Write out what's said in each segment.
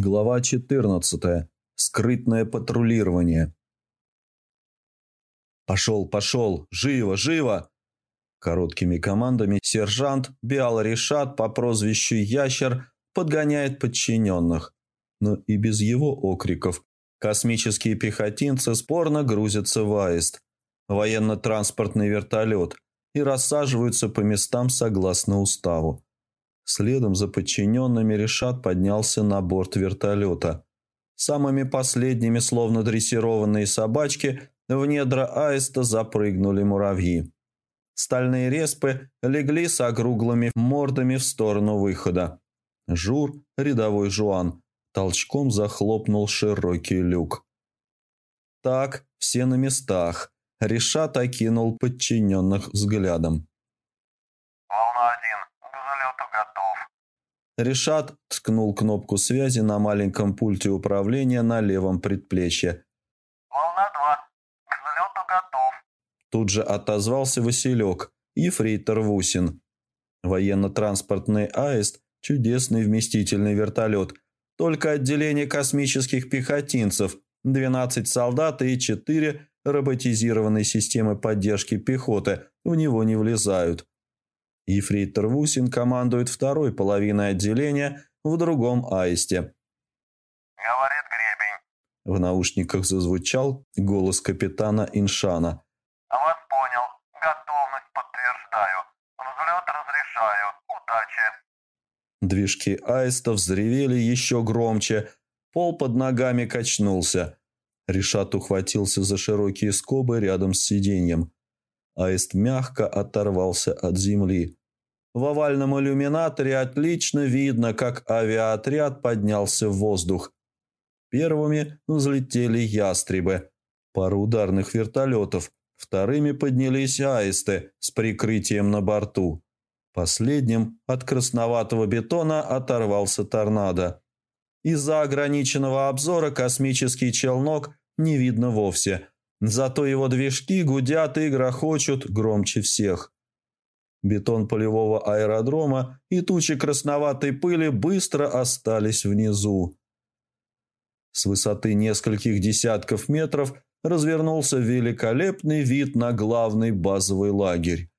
Глава 14. Скрытное патрулирование. «Пошел, пошел! Живо, живо!» Короткими командами сержант Биал Решат по прозвищу Ящер подгоняет подчиненных. Но и без его окриков космические пехотинцы спорно грузятся в аист, военно-транспортный вертолет, и рассаживаются по местам согласно уставу. Следом за подчиненными Решат поднялся на борт вертолета. Самыми последними, словно дрессированные собачки, в недра аиста запрыгнули муравьи. Стальные респы легли с округлыми мордами в сторону выхода. Жур, рядовой Жуан, толчком захлопнул широкий люк. Так, все на местах. Решат окинул подчиненных взглядом. Решат ткнул кнопку связи на маленьком пульте управления на левом предплечье. «Волна-2. К взлету готов». Тут же отозвался Василек, ефрейтор Вусин. Военно-транспортный аист – чудесный вместительный вертолет. Только отделение космических пехотинцев, 12 солдат и 4 роботизированные системы поддержки пехоты в него не влезают. Ефрейтор Вусин командует второй половиной отделения в другом аисте. «Говорит Гребень». В наушниках зазвучал голос капитана Иншана. «Вас понял. Готовность подтверждаю. Взлет разрешаю. Удачи». Движки аиста взревели еще громче. Пол под ногами качнулся. Решат ухватился за широкие скобы рядом с сиденьем. Аист мягко оторвался от земли. В овальном иллюминаторе отлично видно, как авиаотряд поднялся в воздух. Первыми взлетели ястребы, пару ударных вертолетов, вторыми поднялись аисты с прикрытием на борту. Последним от красноватого бетона оторвался торнадо. Из-за ограниченного обзора космический челнок не видно вовсе, зато его движки гудят и грохочут громче всех. Бетон полевого аэродрома и тучи красноватой пыли быстро остались внизу. С высоты нескольких десятков метров развернулся великолепный вид на главный базовый лагерь.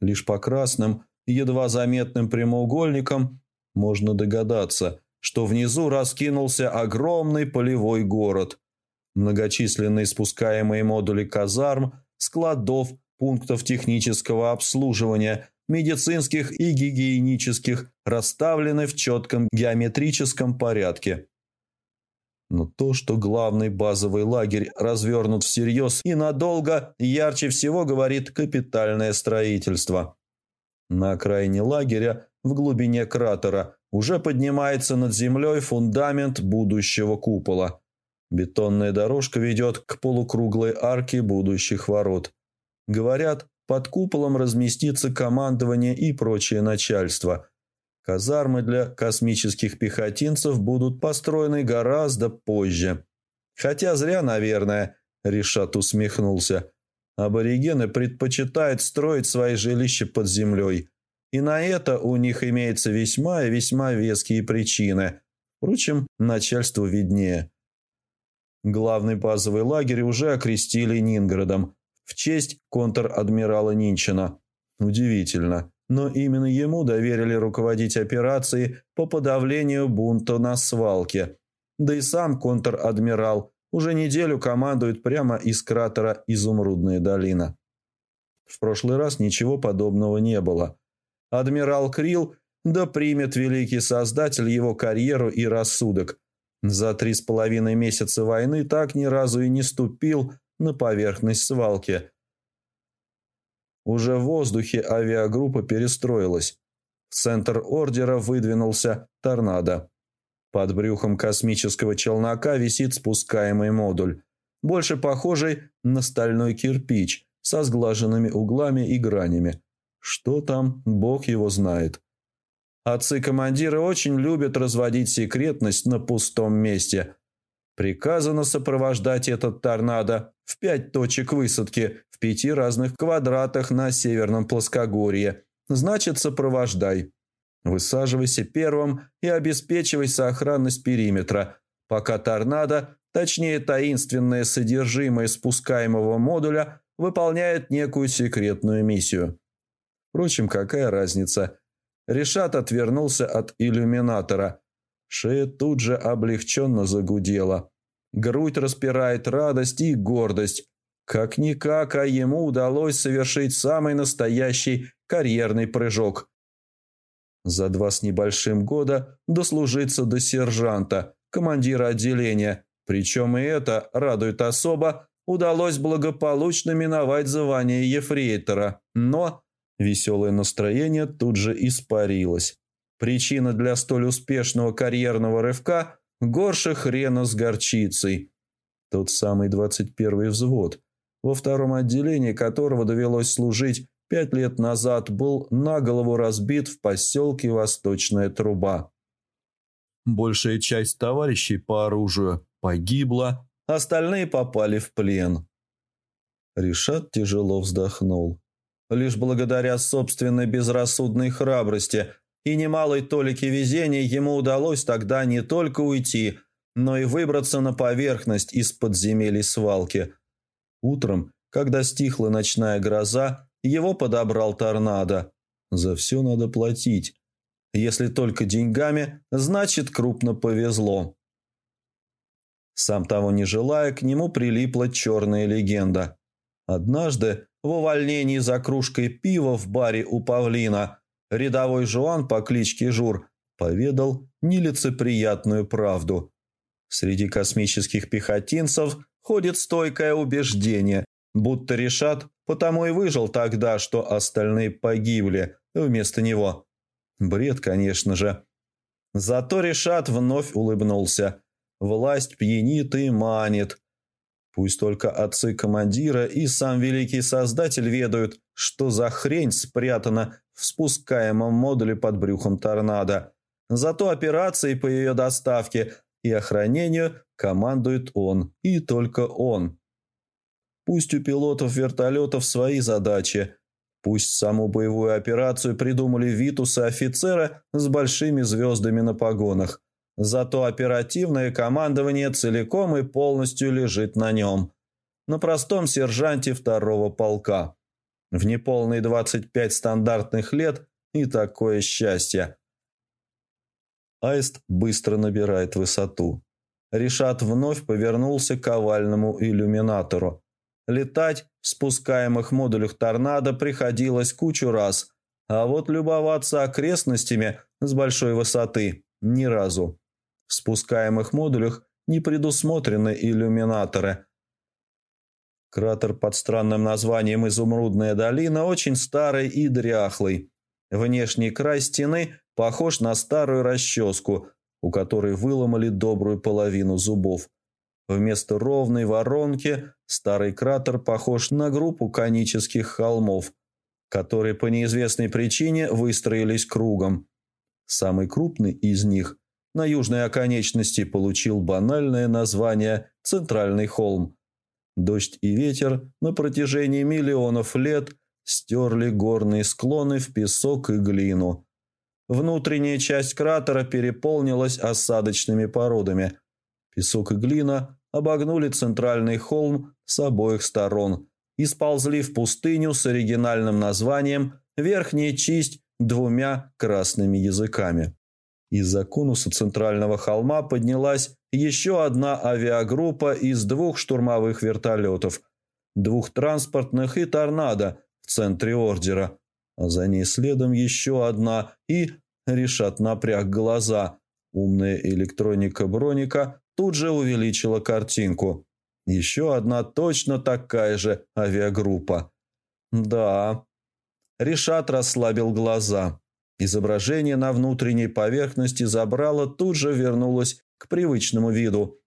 Лишь по красным, едва заметным прямоугольникам можно догадаться, что внизу раскинулся огромный полевой город. Многочисленные спускаемые модули казарм, складов, пунктов технического обслуживания, медицинских и гигиенических, расставлены в четком геометрическом порядке. Но то, что главный базовый лагерь развернут всерьез и надолго, ярче всего говорит капитальное строительство. На окраине лагеря, в глубине кратера, уже поднимается над землей фундамент будущего купола. Бетонная дорожка ведет к полукруглой арке будущих ворот. Говорят, под куполом разместится командование и прочее начальство. Казармы для космических пехотинцев будут построены гораздо позже. Хотя зря, наверное, Решат усмехнулся. Аборигены предпочитают строить свои жилища под землей. И на это у них имеются весьма и весьма веские причины. Впрочем, начальству виднее. Главный базовый лагерь уже окрестили Нинградом – в честь контр-адмирала Нинчина. Удивительно, но именно ему доверили руководить операцией по подавлению бунта на свалке. Да и сам контр-адмирал уже неделю командует прямо из кратера «Изумрудная долина». В прошлый раз ничего подобного не было. Адмирал Крил да примет великий создатель его карьеру и рассудок. За три с половиной месяца войны так ни разу и не ступил на поверхность свалки. Уже в воздухе авиагруппа перестроилась. В центр ордера выдвинулся торнадо. Под брюхом космического челнока висит спускаемый модуль, больше похожий на стальной кирпич со сглаженными углами и гранями. Что там, бог его знает. Отцы-командиры очень любят разводить секретность на пустом месте – Приказано сопровождать этот торнадо в пять точек высадки в пяти разных квадратах на северном плоскогорье. Значит, сопровождай. Высаживайся первым и обеспечивай сохранность периметра, пока торнадо, точнее таинственное содержимое спускаемого модуля, выполняет некую секретную миссию. Впрочем, какая разница? Решат отвернулся от иллюминатора. Шея тут же облегченно загудела. Грудь распирает радость и гордость. Как-никак, а ему удалось совершить самый настоящий карьерный прыжок. За два с небольшим года дослужиться до сержанта, командира отделения. Причем и это радует особо, удалось благополучно миновать звание ефрейтора. Но веселое настроение тут же испарилось. Причина для столь успешного карьерного рывка – горше хрена с горчицей. Тот самый 21-й взвод, во втором отделении которого довелось служить пять лет назад, был на голову разбит в поселке Восточная Труба. Большая часть товарищей по оружию погибла, остальные попали в плен. Решат тяжело вздохнул. Лишь благодаря собственной безрассудной храбрости и немалой толике везения ему удалось тогда не только уйти, но и выбраться на поверхность из подземелий свалки. Утром, когда стихла ночная гроза, его подобрал торнадо. За все надо платить. Если только деньгами, значит крупно повезло. Сам того не желая, к нему прилипла черная легенда. Однажды, в увольнении за кружкой пива в баре у Павлина, рядовой Жуан по кличке Жур поведал нелицеприятную правду. Среди космических пехотинцев ходит стойкое убеждение, будто решат, потому и выжил тогда, что остальные погибли вместо него. Бред, конечно же. Зато Решат вновь улыбнулся. Власть пьянит и манит. Пусть только отцы командира и сам великий создатель ведают, что за хрень спрятана в спускаемом модуле под брюхом торнадо. Зато операцией по ее доставке и охранению командует он, и только он. Пусть у пилотов вертолетов свои задачи. Пусть саму боевую операцию придумали Витусы офицера с большими звездами на погонах. Зато оперативное командование целиком и полностью лежит на нем. На простом сержанте второго полка. В неполные 25 стандартных лет и такое счастье. Аист быстро набирает высоту. Решат вновь повернулся к овальному иллюминатору. Летать в спускаемых модулях «Торнадо» приходилось кучу раз, а вот любоваться окрестностями с большой высоты – ни разу. В спускаемых модулях не предусмотрены иллюминаторы. Кратер под странным названием «Изумрудная долина» очень старый и дряхлый. Внешний край стены похож на старую расческу, у которой выломали добрую половину зубов. Вместо ровной воронки старый кратер похож на группу конических холмов, которые по неизвестной причине выстроились кругом. Самый крупный из них на южной оконечности получил банальное название «Центральный холм». Дождь и ветер на протяжении миллионов лет стерли горные склоны в песок и глину. Внутренняя часть кратера переполнилась осадочными породами. Песок и глина обогнули центральный холм с обоих сторон и сползли в пустыню с оригинальным названием «Верхняя чисть» двумя красными языками. Из-за конуса центрального холма поднялась еще одна авиагруппа из двух штурмовых вертолетов, двух транспортных и торнадо в центре ордера, а за ней следом еще одна и, решат напряг глаза, умная электроника Броника тут же увеличила картинку. Еще одна точно такая же авиагруппа. Да. Решат расслабил глаза. Изображение на внутренней поверхности забрало тут же вернулось к привычному виду.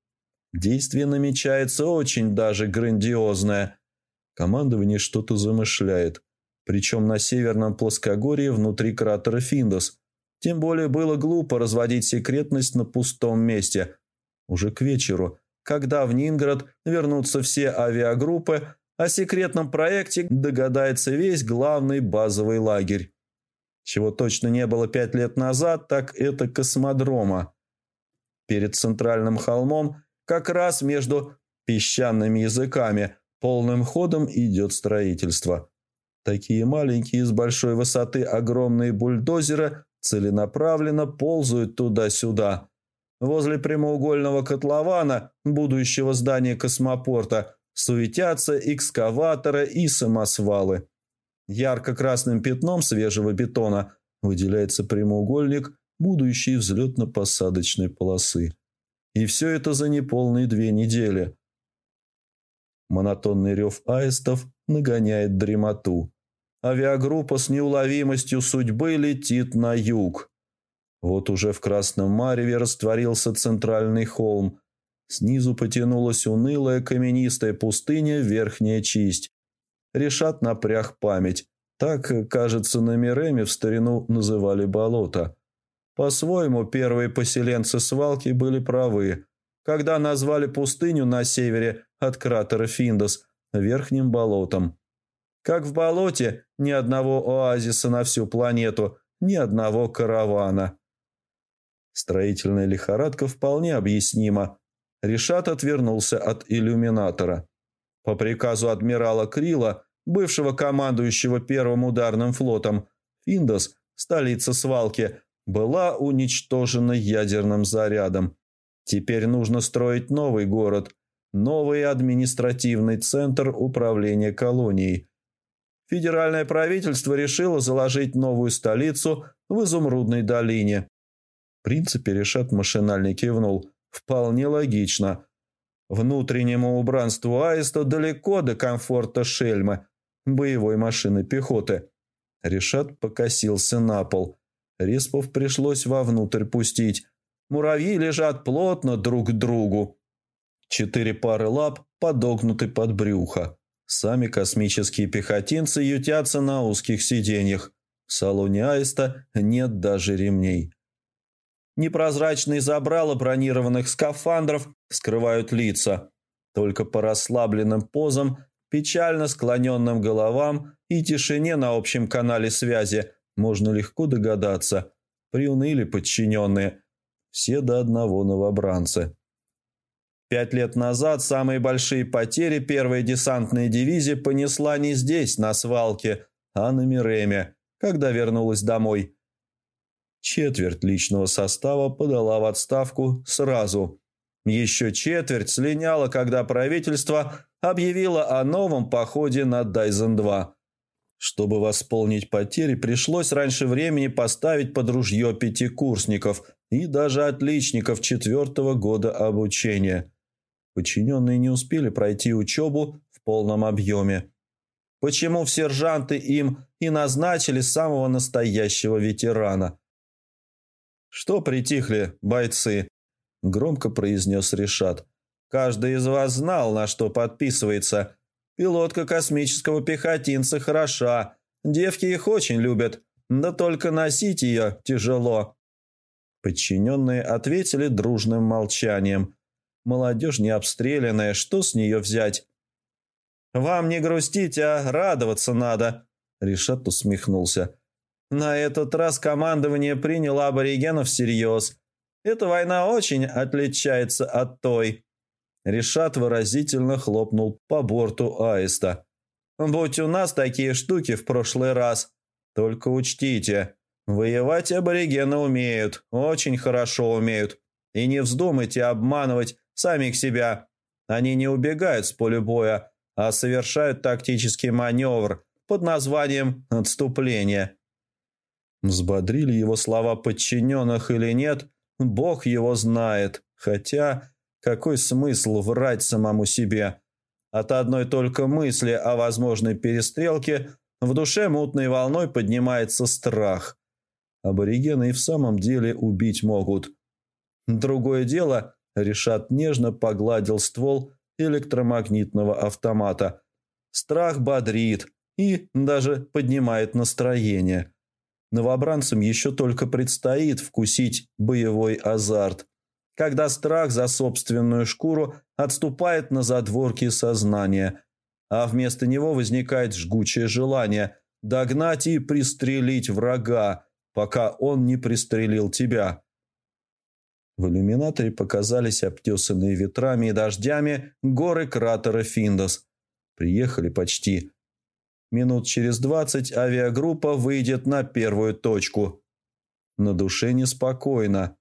Действие намечается очень даже грандиозное. Командование что-то замышляет. Причем на северном плоскогорье внутри кратера Финдос. Тем более было глупо разводить секретность на пустом месте. Уже к вечеру, когда в Нинград вернутся все авиагруппы, о секретном проекте догадается весь главный базовый лагерь. Чего точно не было пять лет назад, так это космодрома. Перед центральным холмом, как раз между песчаными языками, полным ходом идет строительство. Такие маленькие с большой высоты огромные бульдозеры целенаправленно ползают туда-сюда. Возле прямоугольного котлована будущего здания космопорта суетятся экскаваторы и самосвалы. Ярко-красным пятном свежего бетона выделяется прямоугольник будущей взлетно-посадочной полосы. И все это за неполные две недели. Монотонный рев аистов нагоняет дремоту. Авиагруппа с неуловимостью судьбы летит на юг. Вот уже в Красном Мареве растворился центральный холм. Снизу потянулась унылая каменистая пустыня Верхняя Чисть. Решат напряг память. Так, кажется, на Миреме в старину называли болото. По-своему, первые поселенцы свалки были правы, когда назвали пустыню на севере от кратера Финдос верхним болотом. Как в болоте, ни одного оазиса на всю планету, ни одного каравана. Строительная лихорадка вполне объяснима. Решат отвернулся от иллюминатора. По приказу адмирала Крила, бывшего командующего первым ударным флотом, Финдос, столица свалки, была уничтожена ядерным зарядом. Теперь нужно строить новый город, новый административный центр управления колонией. Федеральное правительство решило заложить новую столицу в Изумрудной долине. В принципе, Решат машинально кивнул. Вполне логично. Внутреннему убранству Аиста далеко до комфорта Шельма, боевой машины пехоты. Решат покосился на пол. Респов пришлось вовнутрь пустить. Муравьи лежат плотно друг к другу. Четыре пары лап подогнуты под брюхо. Сами космические пехотинцы ютятся на узких сиденьях. В салоне Аиста нет даже ремней. Непрозрачные забрала бронированных скафандров скрывают лица. Только по расслабленным позам, печально склоненным головам и тишине на общем канале связи можно легко догадаться. Приуныли подчиненные. Все до одного новобранцы. Пять лет назад самые большие потери первая десантная дивизия понесла не здесь, на свалке, а на Миреме, когда вернулась домой. Четверть личного состава подала в отставку сразу. Еще четверть слиняла, когда правительство объявило о новом походе на Дайзен-2. Чтобы восполнить потери, пришлось раньше времени поставить под ружье пятикурсников и даже отличников четвертого года обучения. Подчиненные не успели пройти учебу в полном объеме. Почему в сержанты им и назначили самого настоящего ветерана – «Что притихли, бойцы?» – громко произнес Решат. «Каждый из вас знал, на что подписывается. Пилотка космического пехотинца хороша. Девки их очень любят. Да только носить ее тяжело». Подчиненные ответили дружным молчанием. Молодежь не обстрелянная, что с нее взять? «Вам не грустить, а радоваться надо», — Решат усмехнулся. На этот раз командование приняло аборигенов всерьез. Эта война очень отличается от той. Решат выразительно хлопнул по борту аиста. «Будь у нас такие штуки в прошлый раз. Только учтите, воевать аборигены умеют, очень хорошо умеют. И не вздумайте обманывать самих себя. Они не убегают с поля боя, а совершают тактический маневр под названием «отступление». Взбодрили его слова подчиненных или нет, Бог его знает. Хотя, какой смысл врать самому себе? От одной только мысли о возможной перестрелке в душе мутной волной поднимается страх. Аборигены и в самом деле убить могут. Другое дело, Решат нежно погладил ствол электромагнитного автомата. Страх бодрит и даже поднимает настроение. Новобранцам еще только предстоит вкусить боевой азарт, когда страх за собственную шкуру отступает на задворки сознания, а вместо него возникает жгучее желание догнать и пристрелить врага, пока он не пристрелил тебя. В иллюминаторе показались обтесанные ветрами и дождями горы кратера Финдос. Приехали почти. Минут через двадцать авиагруппа выйдет на первую точку. На душе неспокойно.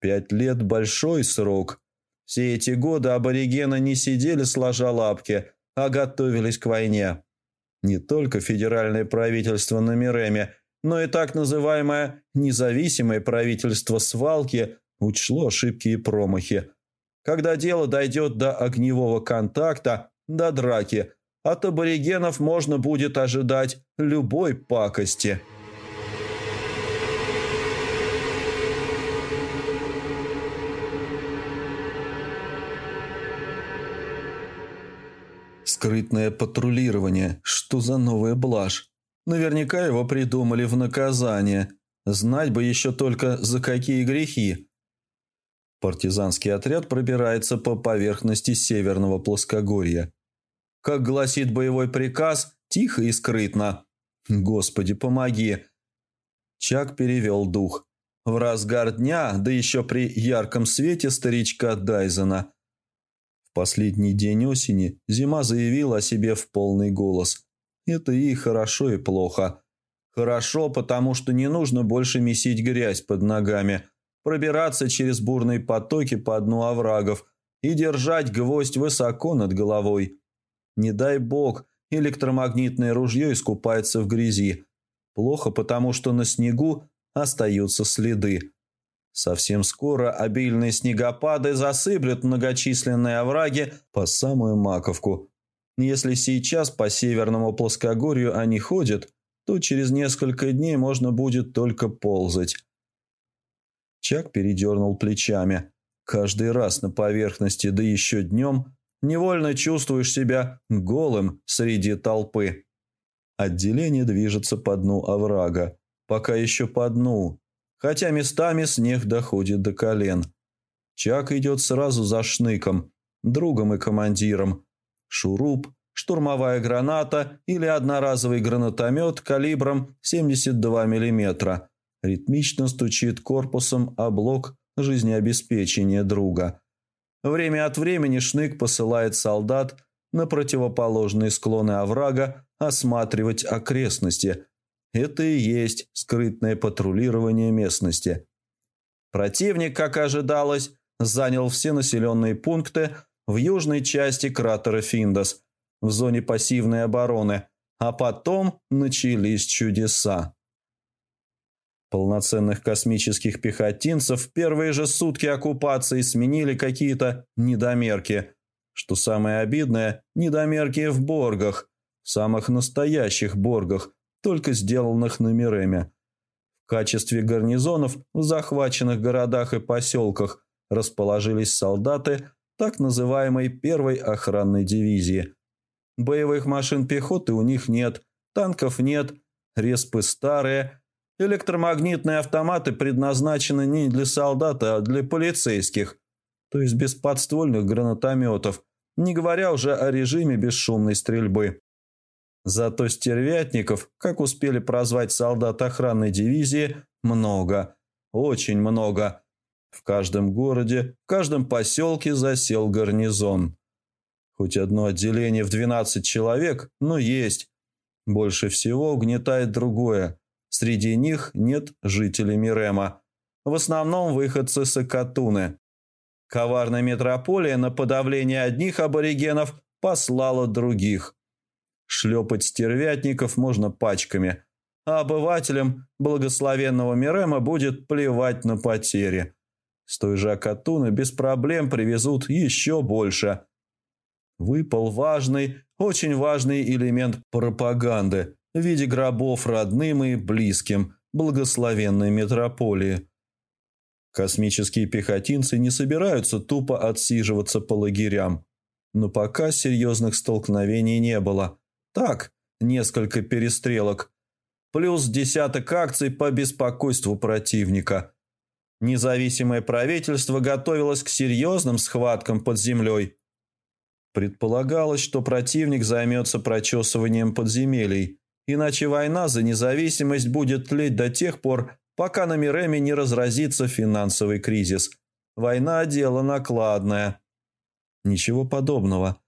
Пять лет – большой срок. Все эти годы аборигены не сидели сложа лапки, а готовились к войне. Не только федеральное правительство на Миреме, но и так называемое независимое правительство свалки учло ошибки и промахи. Когда дело дойдет до огневого контакта, до драки, от аборигенов можно будет ожидать любой пакости. Скрытное патрулирование. Что за новая блажь? Наверняка его придумали в наказание. Знать бы еще только за какие грехи. Партизанский отряд пробирается по поверхности северного плоскогорья. Как гласит боевой приказ, тихо и скрытно. Господи, помоги. Чак перевел дух. В разгар дня, да еще при ярком свете старичка Дайзена. В последний день осени зима заявила о себе в полный голос. Это и хорошо, и плохо. Хорошо, потому что не нужно больше месить грязь под ногами, пробираться через бурные потоки по дну оврагов и держать гвоздь высоко над головой. Не дай бог, электромагнитное ружье искупается в грязи. Плохо, потому что на снегу остаются следы. Совсем скоро обильные снегопады засыплют многочисленные овраги по самую маковку. Если сейчас по северному плоскогорью они ходят, то через несколько дней можно будет только ползать. Чак передернул плечами. Каждый раз на поверхности, да еще днем, невольно чувствуешь себя голым среди толпы. Отделение движется по дну оврага. Пока еще по дну, хотя местами снег доходит до колен. Чак идет сразу за шныком, другом и командиром. Шуруп, штурмовая граната или одноразовый гранатомет калибром 72 мм ритмично стучит корпусом о блок жизнеобеспечения друга. Время от времени Шнык посылает солдат на противоположные склоны оврага осматривать окрестности. Это и есть скрытное патрулирование местности. Противник, как ожидалось, занял все населенные пункты в южной части кратера Финдос, в зоне пассивной обороны, а потом начались чудеса. Полноценных космических пехотинцев в первые же сутки оккупации сменили какие-то недомерки. Что самое обидное, недомерки в боргах, самых настоящих боргах, только сделанных на Миреме. В качестве гарнизонов в захваченных городах и поселках расположились солдаты так называемой первой охранной дивизии. Боевых машин пехоты у них нет, танков нет, респы старые – Электромагнитные автоматы предназначены не для солдат, а для полицейских, то есть без подствольных гранатометов, не говоря уже о режиме бесшумной стрельбы. Зато стервятников, как успели прозвать солдат охранной дивизии, много, очень много. В каждом городе, в каждом поселке засел гарнизон. Хоть одно отделение в 12 человек, но есть. Больше всего угнетает другое – Среди них нет жителей Мирема. В основном выходцы с Акатуны. Коварная метрополия на подавление одних аборигенов послала других. Шлепать стервятников можно пачками, а обывателям благословенного Мирема будет плевать на потери. С той же Акатуны без проблем привезут еще больше. Выпал важный, очень важный элемент пропаганды – в виде гробов родным и близким благословенной метрополии. Космические пехотинцы не собираются тупо отсиживаться по лагерям. Но пока серьезных столкновений не было. Так, несколько перестрелок. Плюс десяток акций по беспокойству противника. Независимое правительство готовилось к серьезным схваткам под землей. Предполагалось, что противник займется прочесыванием подземелий – Иначе война за независимость будет тлеть до тех пор, пока на Миреме не разразится финансовый кризис. Война – дело накладное. Ничего подобного.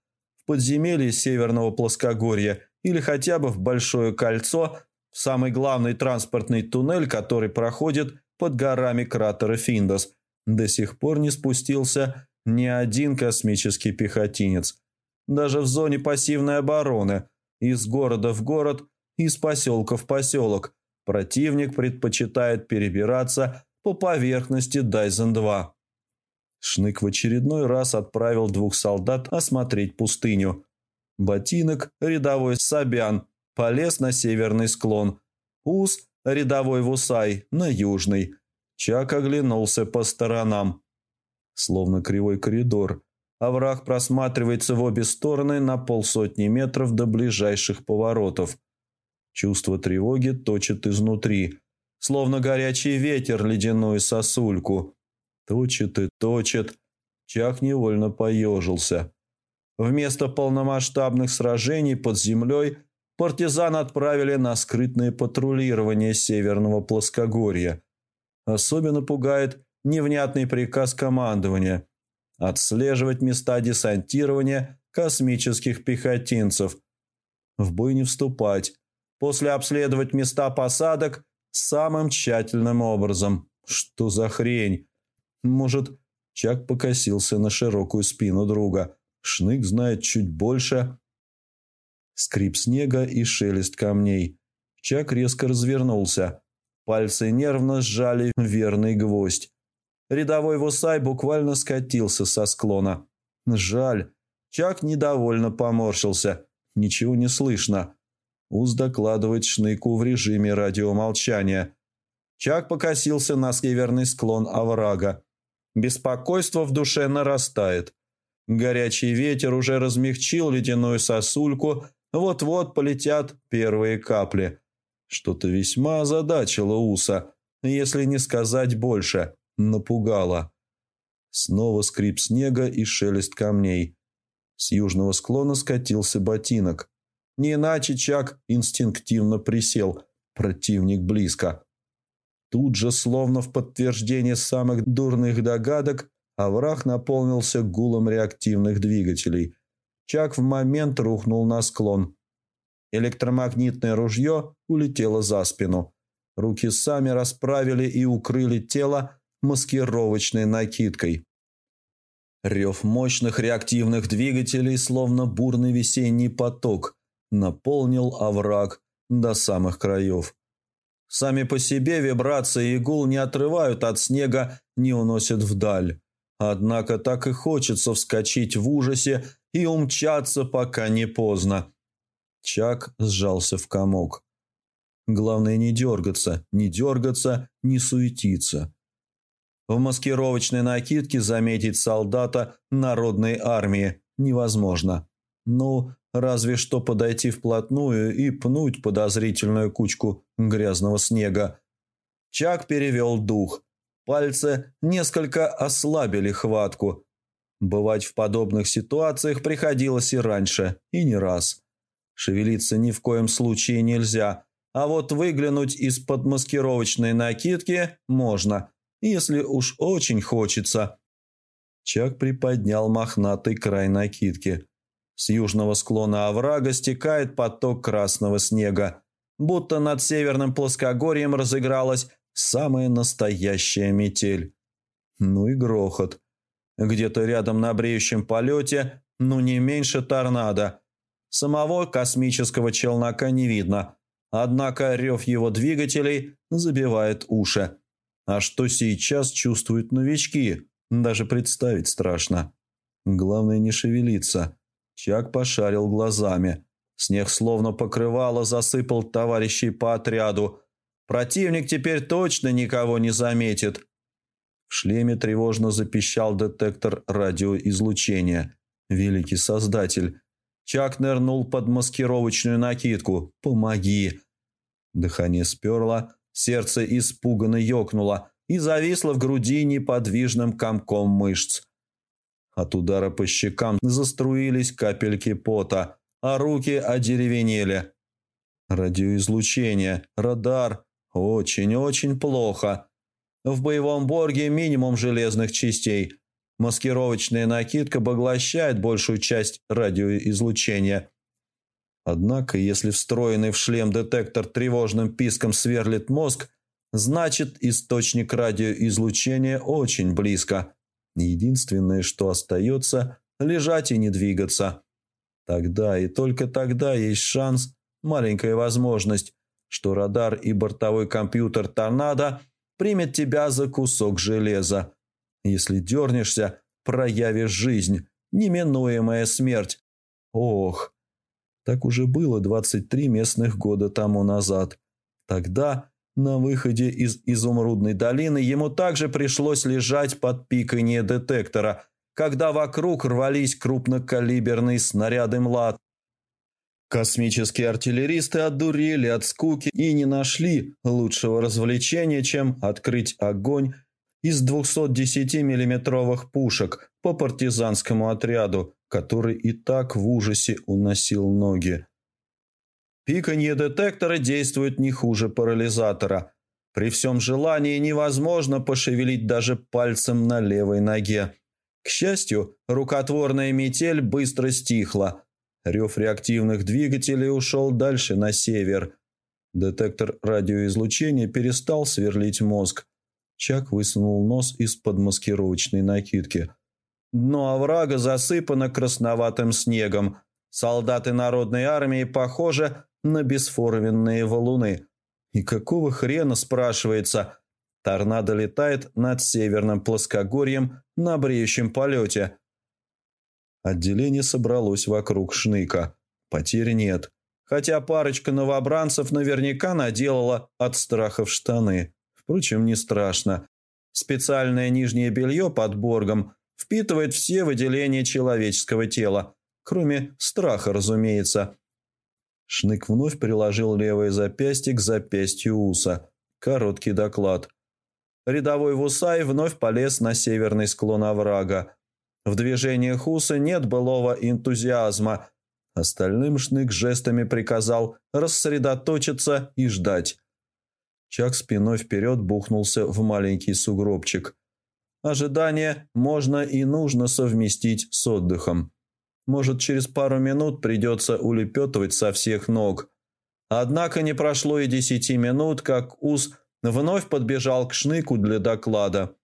В подземелье Северного Плоскогорья или хотя бы в Большое кольцо, самый главный транспортный туннель, который проходит под горами кратера Финдос, до сих пор не спустился ни один космический пехотинец. Даже в зоне пассивной обороны, из города в город, из поселка в поселок, противник предпочитает перебираться по поверхности Дайзен-2. Шнык в очередной раз отправил двух солдат осмотреть пустыню. Ботинок, рядовой Сабян, полез на северный склон. Ус, рядовой Вусай, на южный. Чак оглянулся по сторонам. Словно кривой коридор. Овраг просматривается в обе стороны на полсотни метров до ближайших поворотов. Чувство тревоги точит изнутри, словно горячий ветер ледяную сосульку. Точит и точит. Чак невольно поежился. Вместо полномасштабных сражений под землей партизан отправили на скрытное патрулирование Северного плоскогорья. Особенно пугает невнятный приказ командования отслеживать места десантирования космических пехотинцев. В бой не вступать, после обследовать места посадок самым тщательным образом. Что за хрень? Может, Чак покосился на широкую спину друга. Шнык знает чуть больше. Скрип снега и шелест камней. Чак резко развернулся. Пальцы нервно сжали верный гвоздь. Рядовой Вусай буквально скатился со склона. Жаль. Чак недовольно поморщился. Ничего не слышно. Уз докладывает Шныку в режиме радиомолчания. Чак покосился на северный склон оврага. Беспокойство в душе нарастает. Горячий ветер уже размягчил ледяную сосульку, вот-вот полетят первые капли. Что-то весьма озадачило Уса, если не сказать больше, напугало. Снова скрип снега и шелест камней. С южного склона скатился ботинок. Не иначе Чак инстинктивно присел. Противник близко. Тут же, словно в подтверждение самых дурных догадок, овраг наполнился гулом реактивных двигателей. Чак в момент рухнул на склон. Электромагнитное ружье улетело за спину. Руки сами расправили и укрыли тело маскировочной накидкой. Рев мощных реактивных двигателей, словно бурный весенний поток, наполнил овраг до самых краев. Сами по себе вибрации игул не отрывают от снега, не уносят вдаль. Однако так и хочется вскочить в ужасе и умчаться, пока не поздно. Чак сжался в комок. Главное не дергаться, не дергаться, не суетиться. В маскировочной накидке заметить солдата народной армии невозможно. Ну, разве что подойти вплотную и пнуть подозрительную кучку грязного снега. Чак перевел дух. Пальцы несколько ослабили хватку. Бывать в подобных ситуациях приходилось и раньше, и не раз. Шевелиться ни в коем случае нельзя, а вот выглянуть из-под маскировочной накидки можно, если уж очень хочется. Чак приподнял мохнатый край накидки. С южного склона оврага стекает поток красного снега, будто над северным плоскогорьем разыгралась самая настоящая метель. Ну и грохот. Где-то рядом на бреющем полете, ну не меньше торнадо. Самого космического челнока не видно, однако рев его двигателей забивает уши. А что сейчас чувствуют новички, даже представить страшно. Главное не шевелиться. Чак пошарил глазами. Снег словно покрывало засыпал товарищей по отряду. Противник теперь точно никого не заметит. В шлеме тревожно запищал детектор радиоизлучения. Великий создатель. Чак нырнул под маскировочную накидку. «Помоги!» Дыхание сперло, сердце испуганно ёкнуло и зависло в груди неподвижным комком мышц. От удара по щекам заструились капельки пота, а руки одеревенели. Радиоизлучение, радар. Очень-очень плохо. В боевом борге минимум железных частей. Маскировочная накидка поглощает большую часть радиоизлучения. Однако, если встроенный в шлем детектор тревожным писком сверлит мозг, значит источник радиоизлучения очень близко. Единственное, что остается – лежать и не двигаться. Тогда и только тогда есть шанс, маленькая возможность, что радар и бортовой компьютер «Торнадо» примет тебя за кусок железа. Если дернешься, проявишь жизнь, неминуемая смерть. Ох, так уже было 23 местных года тому назад. Тогда, на выходе из Изумрудной долины, ему также пришлось лежать под пиканье детектора, когда вокруг рвались крупнокалиберные снаряды «Млад». Космические артиллеристы одурели от скуки и не нашли лучшего развлечения, чем открыть огонь из 210 миллиметровых пушек по партизанскому отряду, который и так в ужасе уносил ноги. Пиканье детектора действует не хуже парализатора. При всем желании невозможно пошевелить даже пальцем на левой ноге. К счастью, рукотворная метель быстро стихла. Рев реактивных двигателей ушел дальше на север. Детектор радиоизлучения перестал сверлить мозг. Чак высунул нос из-под маскировочной накидки. Дно оврага засыпано красноватым снегом. Солдаты народной армии похожи на бесформенные валуны. И какого хрена, спрашивается, торнадо летает над северным плоскогорьем на бреющем полете? Отделение собралось вокруг шныка. Потерь нет. Хотя парочка новобранцев наверняка наделала от страха в штаны. Впрочем, не страшно. Специальное нижнее белье под боргом впитывает все выделения человеческого тела, кроме страха, разумеется. Шнык вновь приложил левое запястье к запястью Уса. Короткий доклад. Рядовой Вусай вновь полез на северный склон оврага. В движениях Уса нет былого энтузиазма. Остальным Шнык жестами приказал рассредоточиться и ждать. Чак спиной вперед бухнулся в маленький сугробчик. Ожидание можно и нужно совместить с отдыхом. Может, через пару минут придется улепетывать со всех ног. Однако не прошло и десяти минут, как Ус вновь подбежал к Шныку для доклада.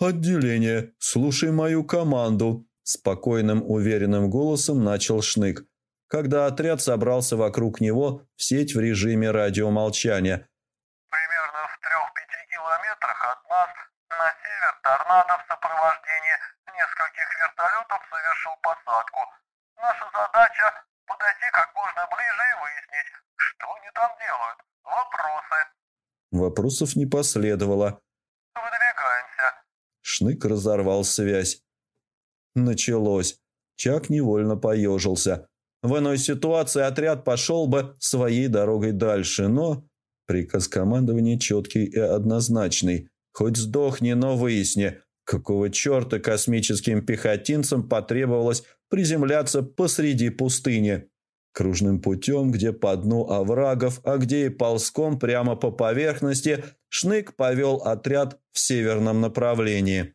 «Отделение, слушай мою команду», – спокойным, уверенным голосом начал Шнык, когда отряд собрался вокруг него в сеть в режиме радиомолчания – На север торнадо в сопровождении нескольких вертолетов совершил посадку. Наша задача – подойти как можно ближе и выяснить, что они там делают. Вопросы. Вопросов не последовало. Выдвигаемся. Шнык разорвал связь. Началось. Чак невольно поежился. В иной ситуации отряд пошел бы своей дорогой дальше, но приказ командования четкий и однозначный. Хоть сдохни, но выясни, какого черта космическим пехотинцам потребовалось приземляться посреди пустыни. Кружным путем, где по дну оврагов, а где и ползком прямо по поверхности, Шнык повел отряд в северном направлении.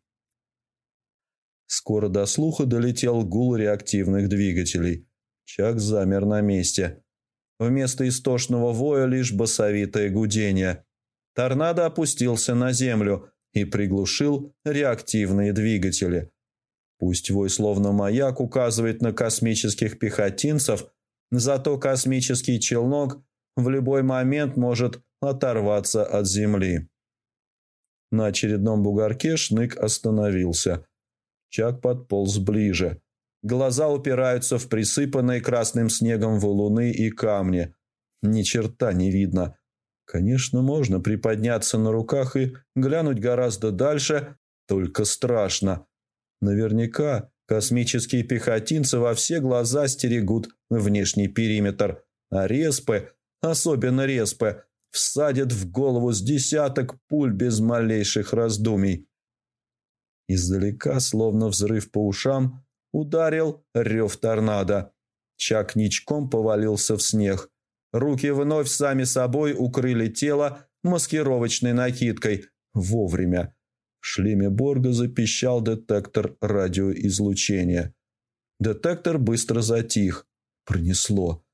Скоро до слуха долетел гул реактивных двигателей. Чак замер на месте. Вместо истошного воя лишь басовитое гудение – Торнадо опустился на землю и приглушил реактивные двигатели. Пусть вой словно маяк указывает на космических пехотинцев, зато космический челнок в любой момент может оторваться от Земли. На очередном бугорке Шнык остановился. Чак подполз ближе. Глаза упираются в присыпанные красным снегом валуны и камни. Ни черта не видно. Конечно, можно приподняться на руках и глянуть гораздо дальше, только страшно. Наверняка космические пехотинцы во все глаза стерегут внешний периметр, а респы, особенно респы, всадят в голову с десяток пуль без малейших раздумий. Издалека, словно взрыв по ушам, ударил рев торнадо. Чак ничком повалился в снег. Руки вновь сами собой укрыли тело маскировочной накидкой. Вовремя. В шлеме Борга запищал детектор радиоизлучения. Детектор быстро затих. Пронесло.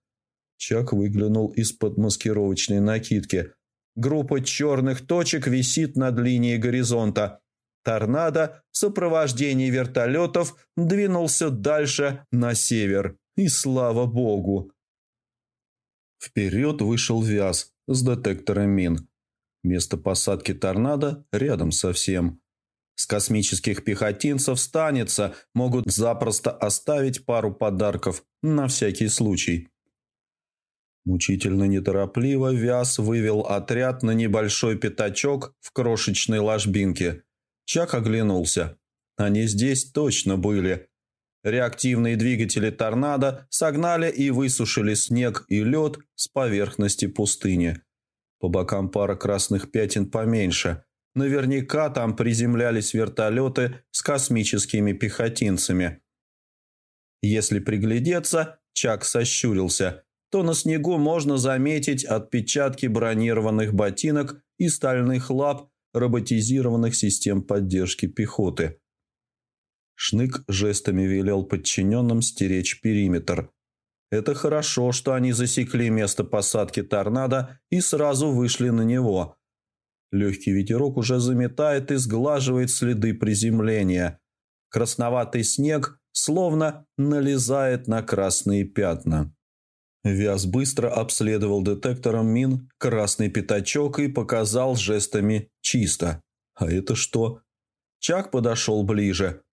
Чак выглянул из-под маскировочной накидки. Группа черных точек висит над линией горизонта. Торнадо в сопровождении вертолетов двинулся дальше на север. И слава богу! Вперед вышел Вяз с детектором мин. Место посадки торнадо рядом совсем. С космических пехотинцев станется могут запросто оставить пару подарков на всякий случай. Мучительно неторопливо Вяз вывел отряд на небольшой пятачок в крошечной ложбинке. Чак оглянулся. Они здесь точно были. Реактивные двигатели торнадо согнали и высушили снег и лед с поверхности пустыни. По бокам пара красных пятен поменьше. Наверняка там приземлялись вертолеты с космическими пехотинцами. Если приглядеться, Чак сощурился, то на снегу можно заметить отпечатки бронированных ботинок и стальных лап роботизированных систем поддержки пехоты. Шнык жестами велел подчиненным стеречь периметр. Это хорошо, что они засекли место посадки торнадо и сразу вышли на него. Легкий ветерок уже заметает и сглаживает следы приземления. Красноватый снег словно налезает на красные пятна. Вяз быстро обследовал детектором мин красный пятачок и показал жестами «чисто». А это что? Чак подошел ближе.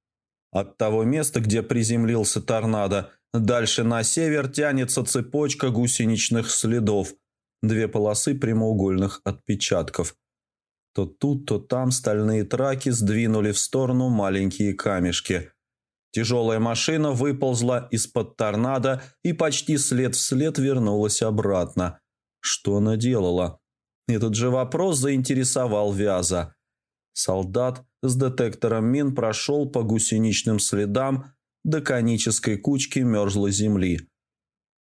От того места, где приземлился торнадо, дальше на север тянется цепочка гусеничных следов, две полосы прямоугольных отпечатков. То тут, то там стальные траки сдвинули в сторону маленькие камешки. Тяжелая машина выползла из-под торнадо и почти след в след вернулась обратно. Что она делала? Этот же вопрос заинтересовал Вяза. Солдат с детектором мин прошел по гусеничным следам до конической кучки мерзлой земли.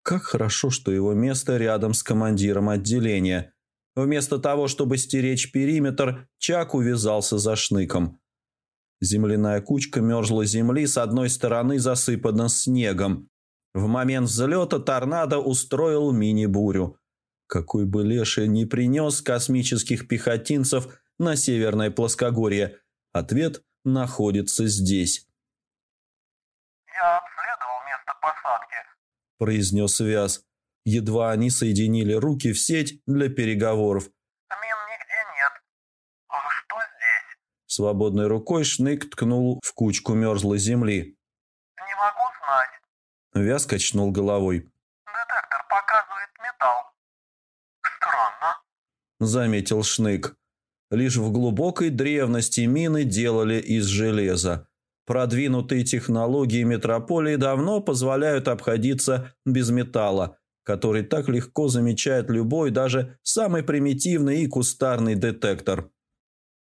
Как хорошо, что его место рядом с командиром отделения. Вместо того, чтобы стеречь периметр, Чак увязался за шныком. Земляная кучка мерзлой земли с одной стороны засыпана снегом. В момент взлета торнадо устроил мини-бурю. Какой бы леший не принес космических пехотинцев – на Северное плоскогорье. Ответ находится здесь. «Я обследовал место посадки», – произнес Вяз. Едва они соединили руки в сеть для переговоров. «Мин нигде нет. А что здесь?» Свободной рукой Шнык ткнул в кучку мерзлой земли. «Не могу знать». Вяз качнул головой. «Детектор показывает металл». «Странно», – заметил Шнык. Лишь в глубокой древности мины делали из железа. Продвинутые технологии метрополии давно позволяют обходиться без металла, который так легко замечает любой, даже самый примитивный и кустарный детектор.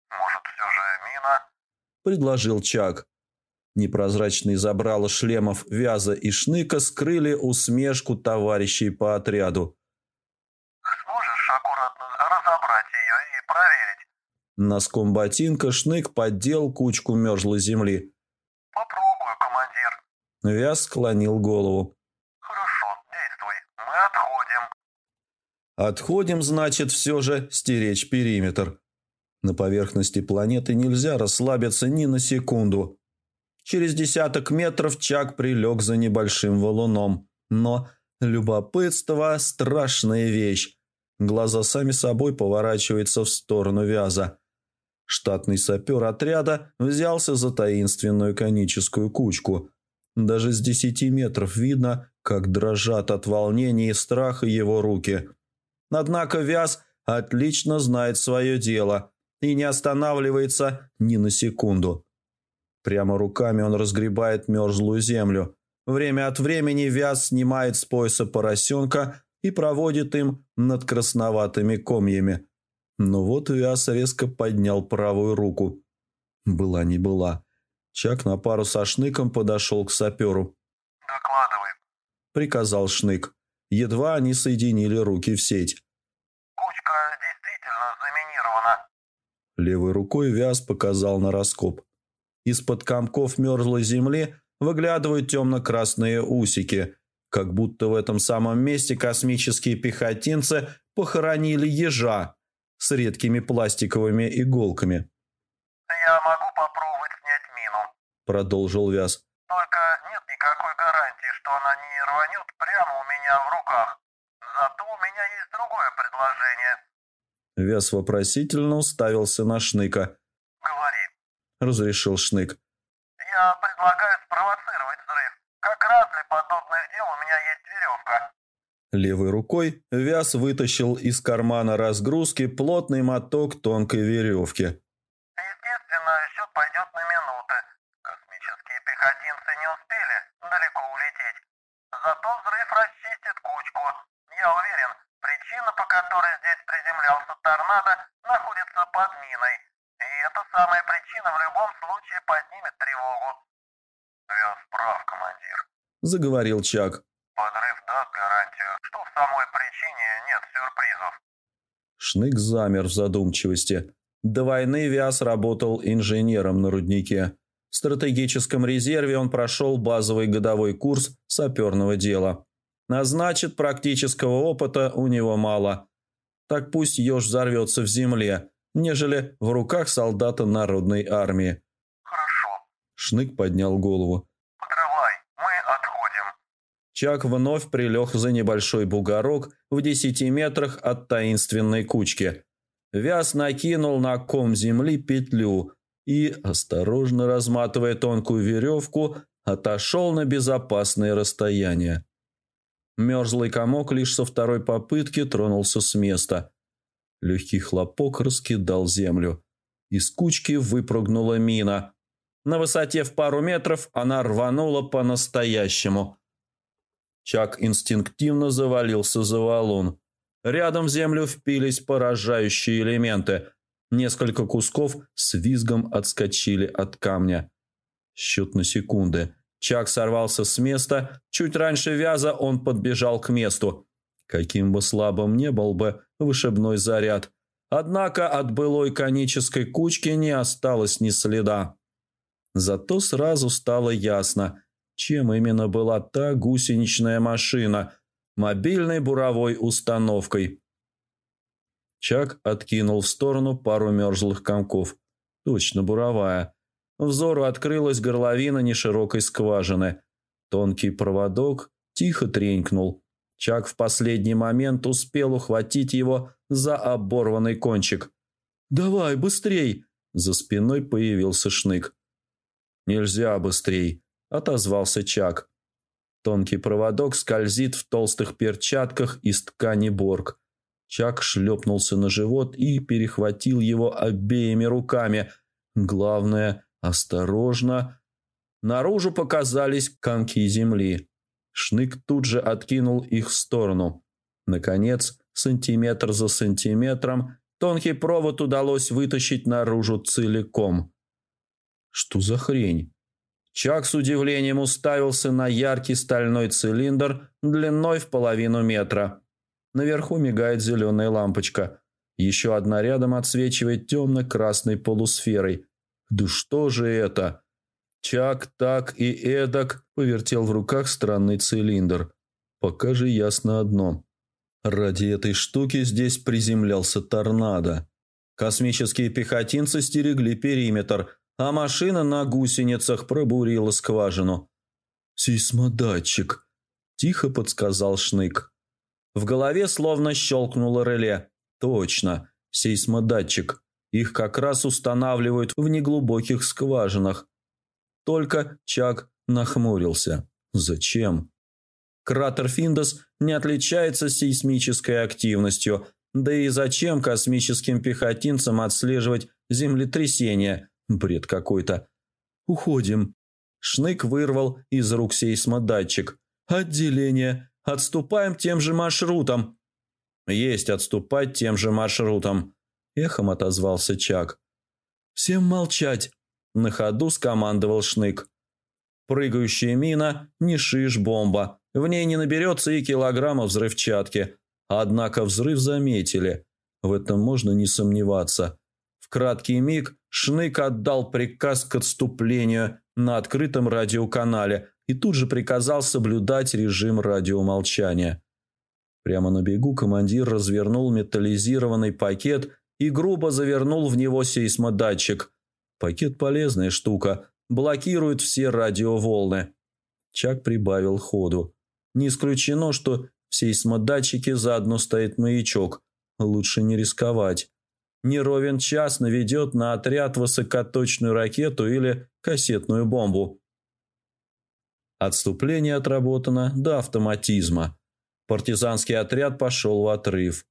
«Может, все же мина?» – предложил Чак. Непрозрачные забрала шлемов Вяза и Шныка скрыли усмешку товарищей по отряду. Носком ботинка Шнык поддел кучку мерзлой земли. «Попробую, командир». Вяз склонил голову. «Хорошо, действуй. Мы отходим». «Отходим, значит, все же стеречь периметр». На поверхности планеты нельзя расслабиться ни на секунду. Через десяток метров Чак прилег за небольшим валуном. Но любопытство – страшная вещь. Глаза сами собой поворачиваются в сторону вяза. Штатный сапер отряда взялся за таинственную коническую кучку. Даже с десяти метров видно, как дрожат от волнения и страха его руки. Однако Вяз отлично знает свое дело и не останавливается ни на секунду. Прямо руками он разгребает мерзлую землю. Время от времени Вяз снимает с пояса поросенка и проводит им над красноватыми комьями – но вот Виас резко поднял правую руку. Была не была. Чак на пару со Шныком подошел к саперу. «Докладывай», — приказал Шнык. Едва они соединили руки в сеть. Кучка действительно заминирована. Левой рукой Вяз показал на раскоп. Из-под комков мерзлой земли выглядывают темно-красные усики, как будто в этом самом месте космические пехотинцы похоронили ежа с редкими пластиковыми иголками. «Я могу попробовать снять мину», – продолжил Вяз. «Только нет никакой гарантии, что она не рванет прямо у меня в руках. Зато у меня есть другое предложение». Вяз вопросительно уставился на Шныка. «Говори», – разрешил Шнык. «Я предлагаю спровоцировать взрыв. Как раз для подобных дел у меня есть веревка». Левой рукой Вяз вытащил из кармана разгрузки плотный моток тонкой веревки. Естественно, счет пойдет на минуты. Космические пехотинцы не успели далеко улететь. Зато взрыв расчистит кучку. Я уверен, причина, по которой здесь приземлялся торнадо, находится под миной. И эта самая причина в любом случае поднимет тревогу. Я прав, командир. Заговорил Чак. Подрыв даст гарантию, что в самой причине нет сюрпризов. Шнык замер в задумчивости. До войны Вяз работал инженером на руднике. В стратегическом резерве он прошел базовый годовой курс саперного дела. А значит, практического опыта у него мало. Так пусть еж взорвется в земле, нежели в руках солдата народной армии. Хорошо. Шнык поднял голову. Чак вновь прилег за небольшой бугорок в десяти метрах от таинственной кучки. Вяз накинул на ком земли петлю и, осторожно разматывая тонкую веревку, отошел на безопасное расстояние. Мерзлый комок лишь со второй попытки тронулся с места. Легкий хлопок раскидал землю. Из кучки выпрыгнула мина. На высоте в пару метров она рванула по-настоящему. Чак инстинктивно завалился за валун. Рядом в землю впились поражающие элементы. Несколько кусков с визгом отскочили от камня. Счет на секунды. Чак сорвался с места. Чуть раньше вяза он подбежал к месту. Каким бы слабым не был бы вышибной заряд. Однако от былой конической кучки не осталось ни следа. Зато сразу стало ясно, чем именно была та гусеничная машина мобильной буровой установкой. Чак откинул в сторону пару мерзлых комков. Точно буровая. Взору открылась горловина неширокой скважины. Тонкий проводок тихо тренькнул. Чак в последний момент успел ухватить его за оборванный кончик. «Давай, быстрей!» За спиной появился шнык. «Нельзя быстрей!» – отозвался Чак. Тонкий проводок скользит в толстых перчатках из ткани борг. Чак шлепнулся на живот и перехватил его обеими руками. Главное – осторожно. Наружу показались комки земли. Шнык тут же откинул их в сторону. Наконец, сантиметр за сантиметром, тонкий провод удалось вытащить наружу целиком. Что за хрень? Чак с удивлением уставился на яркий стальной цилиндр длиной в половину метра. Наверху мигает зеленая лампочка. Еще одна рядом отсвечивает темно-красной полусферой. Да что же это? Чак так и эдак повертел в руках странный цилиндр. Пока же ясно одно. Ради этой штуки здесь приземлялся торнадо. Космические пехотинцы стерегли периметр, а машина на гусеницах пробурила скважину. «Сейсмодатчик», – тихо подсказал Шнык. В голове словно щелкнуло реле. «Точно, сейсмодатчик. Их как раз устанавливают в неглубоких скважинах. Только Чак нахмурился. Зачем? Кратер Финдос не отличается сейсмической активностью, да и зачем космическим пехотинцам отслеживать землетрясения? Бред какой-то. Уходим. Шнык вырвал из рук сейсмодатчик. Отделение. Отступаем тем же маршрутом. Есть отступать тем же маршрутом. Эхом отозвался Чак. Всем молчать. На ходу скомандовал Шнык. Прыгающая мина, не шиш бомба. В ней не наберется и килограмма взрывчатки. Однако взрыв заметили. В этом можно не сомневаться. В краткий миг Шнык отдал приказ к отступлению на открытом радиоканале и тут же приказал соблюдать режим радиомолчания. Прямо на бегу командир развернул металлизированный пакет и грубо завернул в него сейсмодатчик. Пакет – полезная штука, блокирует все радиоволны. Чак прибавил ходу. Не исключено, что в сейсмодатчике заодно стоит маячок. Лучше не рисковать. Не ровен час наведет на отряд высокоточную ракету или кассетную бомбу. Отступление отработано до автоматизма. Партизанский отряд пошел в отрыв.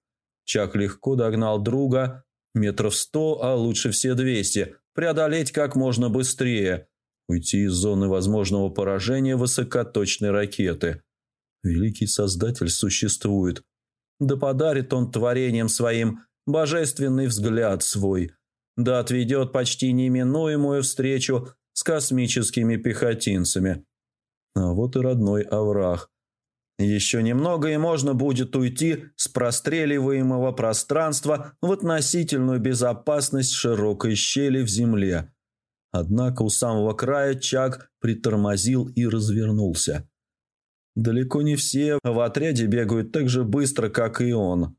Чак легко догнал друга, метров сто, а лучше все двести, преодолеть как можно быстрее, уйти из зоны возможного поражения высокоточной ракеты. Великий Создатель существует. Да подарит он творением своим божественный взгляд свой, да отведет почти неминуемую встречу с космическими пехотинцами. А вот и родной овраг. Еще немного, и можно будет уйти с простреливаемого пространства в относительную безопасность широкой щели в земле. Однако у самого края Чак притормозил и развернулся. Далеко не все в отряде бегают так же быстро, как и он.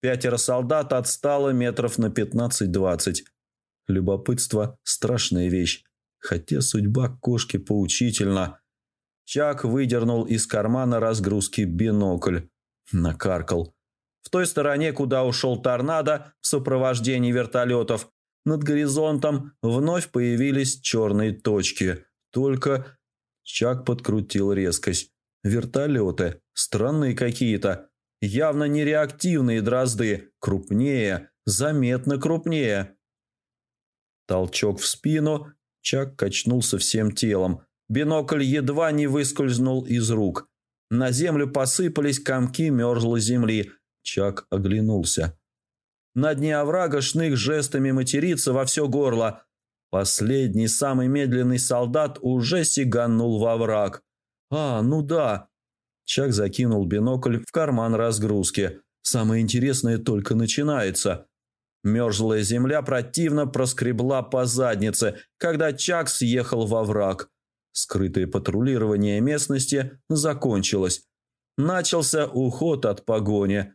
Пятеро солдат отстало метров на 15-20. Любопытство – страшная вещь, хотя судьба кошки поучительна – Чак выдернул из кармана разгрузки бинокль. Накаркал. В той стороне, куда ушел торнадо в сопровождении вертолетов, над горизонтом вновь появились черные точки. Только Чак подкрутил резкость. Вертолеты. Странные какие-то. Явно нереактивные дрозды. Крупнее. Заметно крупнее. Толчок в спину. Чак качнулся всем телом. Бинокль едва не выскользнул из рук. На землю посыпались комки мерзлой земли. Чак оглянулся. На дне оврага Шных жестами матерится во все горло. Последний, самый медленный солдат уже сиганул во враг. «А, ну да!» Чак закинул бинокль в карман разгрузки. «Самое интересное только начинается». Мерзлая земля противно проскребла по заднице, когда Чак съехал во враг. Скрытое патрулирование местности закончилось. Начался уход от погони.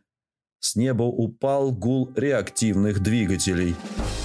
С неба упал гул реактивных двигателей –